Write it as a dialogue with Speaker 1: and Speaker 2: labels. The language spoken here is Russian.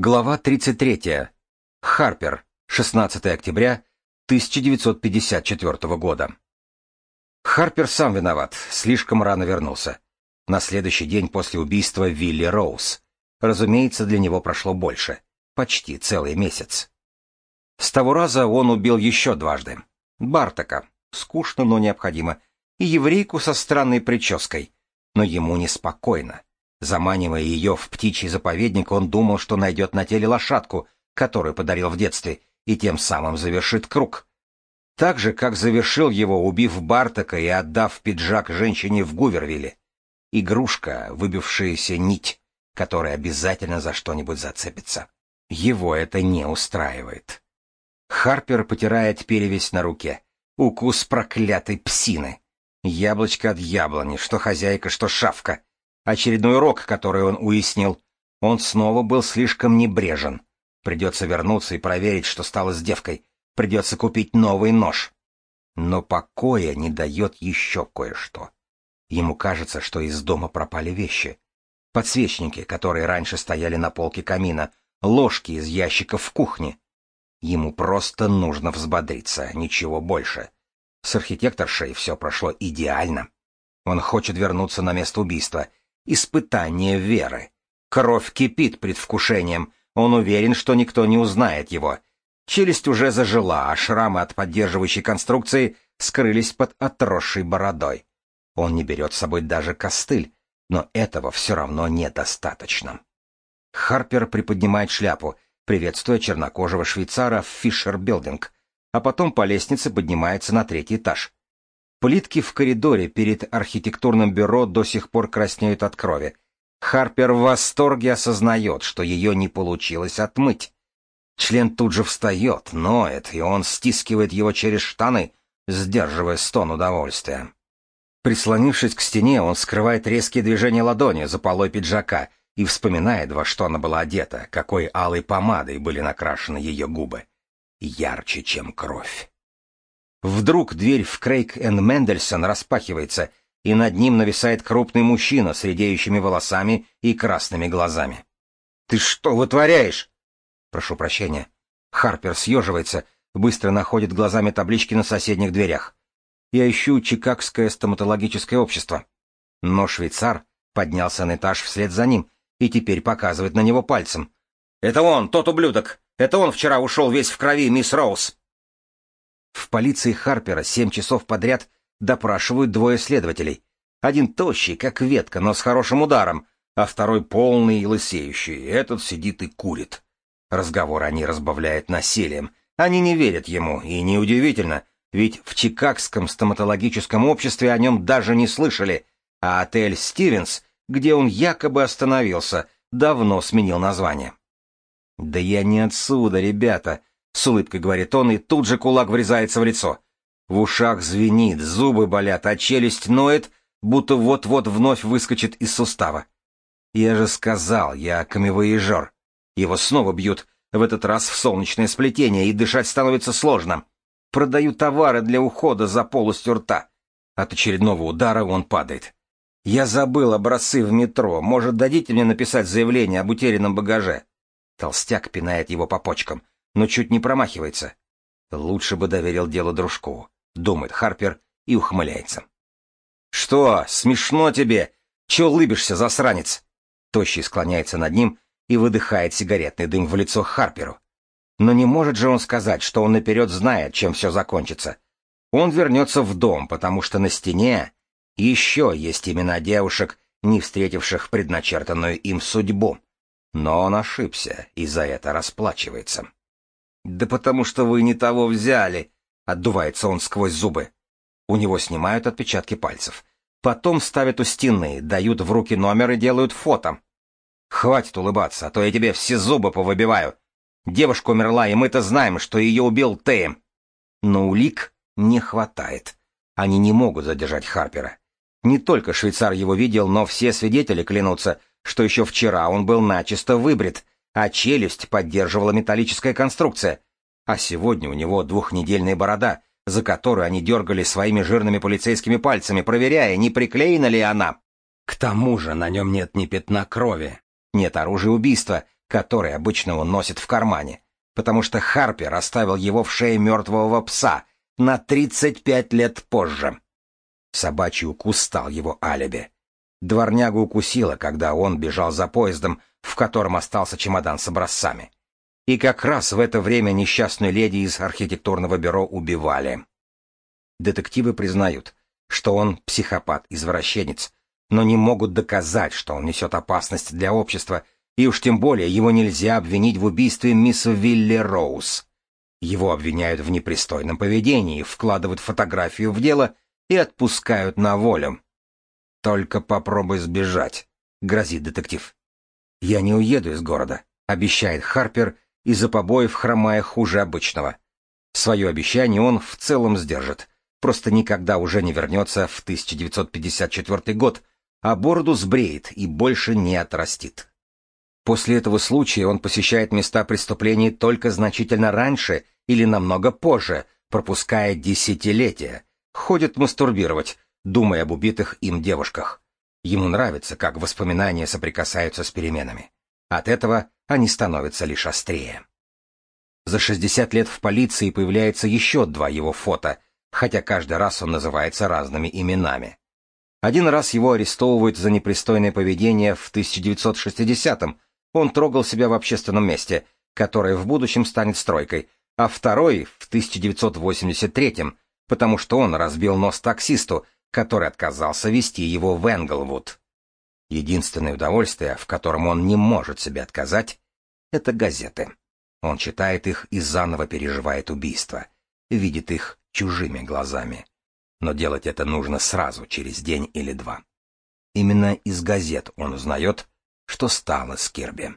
Speaker 1: Глава 33. Харпер. 16 октября 1954 года. Харпер сам виноват, слишком рано вернулся. На следующий день после убийства Вилли Роуз. Разумеется, для него прошло больше. Почти целый месяц. С того раза он убил еще дважды. Бартака. Скучно, но необходимо. И еврейку со странной прической. Но ему неспокойно. Заманивая ее в птичий заповедник, он думал, что найдет на теле лошадку, которую подарил в детстве, и тем самым завершит круг. Так же, как завершил его, убив Бартака и отдав пиджак женщине в Гувервилле. Игрушка, выбившаяся нить, которая обязательно за что-нибудь зацепится. Его это не устраивает. Харпер потирает перевесь на руке. Укус проклятой псины. Яблочко от яблони, что хозяйка, что шавка. Очередной урок, который он уяснил. Он снова был слишком небрежен. Придется вернуться и проверить, что стало с девкой. Придется купить новый нож. Но покоя не дает еще кое-что. Ему кажется, что из дома пропали вещи. Подсвечники, которые раньше стояли на полке камина, ложки из ящиков в кухне. Ему просто нужно взбодриться, ничего больше. С архитекторшей все прошло идеально. Он хочет вернуться на место убийства. Испытание веры. Кровь кипит предвкушением. Он уверен, что никто не узнает его. Челюсть уже зажила, а шрамы от поддерживающей конструкции скрылись под отросшей бородой. Он не берет с собой даже костыль, но этого все равно недостаточно. Харпер приподнимает шляпу, приветствуя чернокожего швейцара в Фишер-билдинг, а потом по лестнице поднимается на третий этаж. Плитки в коридоре перед архитектурным бюро до сих пор краснеют от крови. Харпер в восторге осознает, что ее не получилось отмыть. Член тут же встает, ноет, и он стискивает его через штаны, сдерживая стон удовольствия. Прислонившись к стене, он скрывает резкие движения ладони за полой пиджака и вспоминает, во что она была одета, какой алой помадой были накрашены ее губы. Ярче, чем кровь. Вдруг дверь в Крейг энд Мендельсон распахивается, и над ним нависает крупный мужчина с редеющими волосами и красными глазами. «Ты что вытворяешь?» «Прошу прощения». Харпер съеживается, быстро находит глазами таблички на соседних дверях. «Я ищу Чикагское стоматологическое общество». Но швейцар поднялся на этаж вслед за ним и теперь показывает на него пальцем. «Это он, тот ублюдок! Это он вчера ушел весь в крови, мисс Роуз!» В полиции Харпера семь часов подряд допрашивают двое следователей. Один тощий, как ветка, но с хорошим ударом, а второй полный и лысеющий. Этот сидит и курит. Разговор они разбавляют насилием. Они не верят ему, и неудивительно, ведь в Чикагском стоматологическом обществе о нем даже не слышали, а отель «Стивенс», где он якобы остановился, давно сменил название. «Да я не отсюда, ребята», — с улыбкой говорит он, и тут же кулак врезается в лицо. В ушах звенит, зубы болят, а челюсть ноет, будто вот-вот вновь выскочит из сустава. Я же сказал, я камевоежор. Его снова бьют, в этот раз в солнечное сплетение, и дышать становится сложно. Продаю товары для ухода за полостью рта. От очередного удара он падает. Я забыл образцы в метро. Может, дадите мне написать заявление об утерянном багаже? Толстяк пинает его по почкам, но чуть не промахивается. Лучше бы доверил дело дружку думает Харпер и ухмыляется. «Что, смешно тебе? Че улыбишься, засранец?» Тощий склоняется над ним и выдыхает сигаретный дым в лицо Харперу. Но не может же он сказать, что он наперед знает, чем все закончится. Он вернется в дом, потому что на стене еще есть имена девушек, не встретивших предначертанную им судьбу. Но он ошибся и за это расплачивается. «Да потому что вы не того взяли», Отдувается он сквозь зубы. У него снимают отпечатки пальцев. Потом ставят у стены, дают в руки номер и делают фото. Хватит улыбаться, а то я тебе все зубы повыбиваю. Девушка умерла, и мы-то знаем, что ее убил ты. Но улик не хватает. Они не могут задержать Харпера. Не только швейцар его видел, но все свидетели клянутся, что еще вчера он был начисто выбрит, а челюсть поддерживала металлическая конструкция, а сегодня у него двухнедельная борода, за которую они дергали своими жирными полицейскими пальцами, проверяя, не приклеена ли она. К тому же на нем нет ни пятна крови, нет оружия убийства, который обычно он носит в кармане, потому что Харпер оставил его в шее мертвого пса на 35 лет позже. Собачий укус стал его алиби. Дворнягу укусила, когда он бежал за поездом, в котором остался чемодан с образцами. И как раз в это время несчастную леди из архитектурного бюро убивали. Детективы признают, что он психопат-извращенец, но не могут доказать, что он несет опасность для общества, и уж тем более его нельзя обвинить в убийстве мисс Вилли Роуз. Его обвиняют в непристойном поведении, вкладывают фотографию в дело и отпускают на волю. «Только попробуй сбежать», — грозит детектив. «Я не уеду из города», — обещает Харпер, из-за побоев хромая хуже обычного. Свое обещание он в целом сдержит, просто никогда уже не вернется в 1954 год, а бороду сбреет и больше не отрастит. После этого случая он посещает места преступлений только значительно раньше или намного позже, пропуская десятилетия, ходит мастурбировать, думая об убитых им девушках. Ему нравится, как воспоминания соприкасаются с переменами. От этого они становятся лишь острее. За 60 лет в полиции появляется еще два его фото, хотя каждый раз он называется разными именами. Один раз его арестовывают за непристойное поведение в 1960-м, он трогал себя в общественном месте, которое в будущем станет стройкой, а второй — в 1983-м, потому что он разбил нос таксисту, который отказался вести его в Энглвуд. Единственное удовольствие, в котором он не может себе отказать, — это газеты. Он читает их и заново переживает убийство, видит их чужими глазами. Но делать это нужно сразу, через день или два. Именно из газет он узнает, что стало с Кирби.